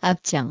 앞정